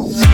now.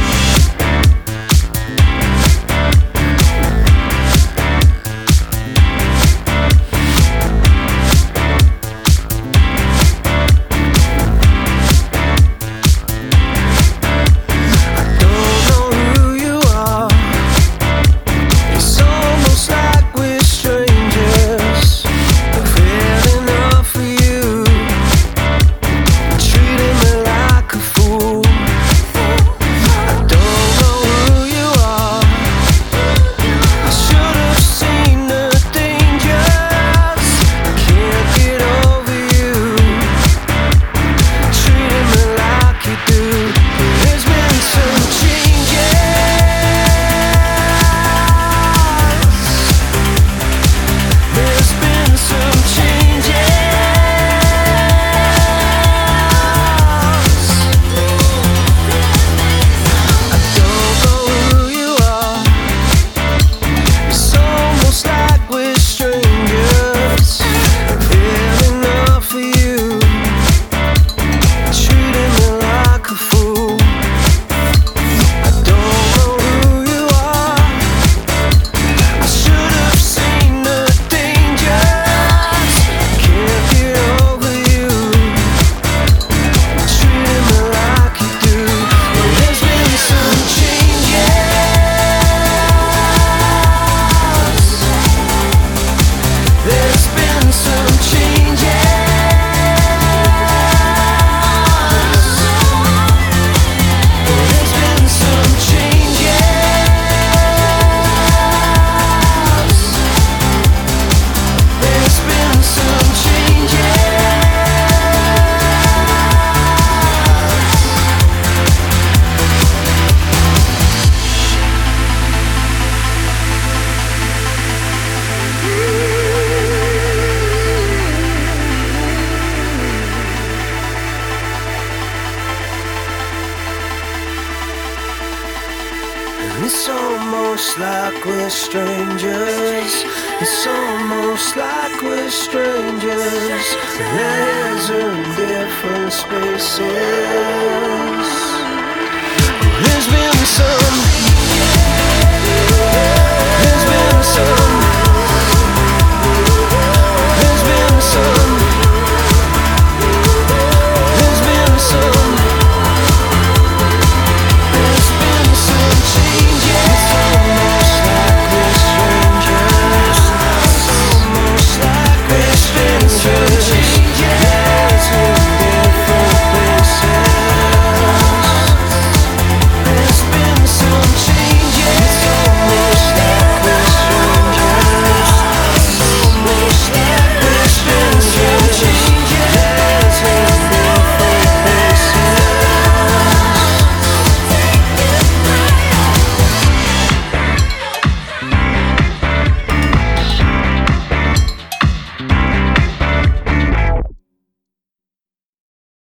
It's almost like we're strangers. It's almost like we're strangers. Are in different spaces. There's been some.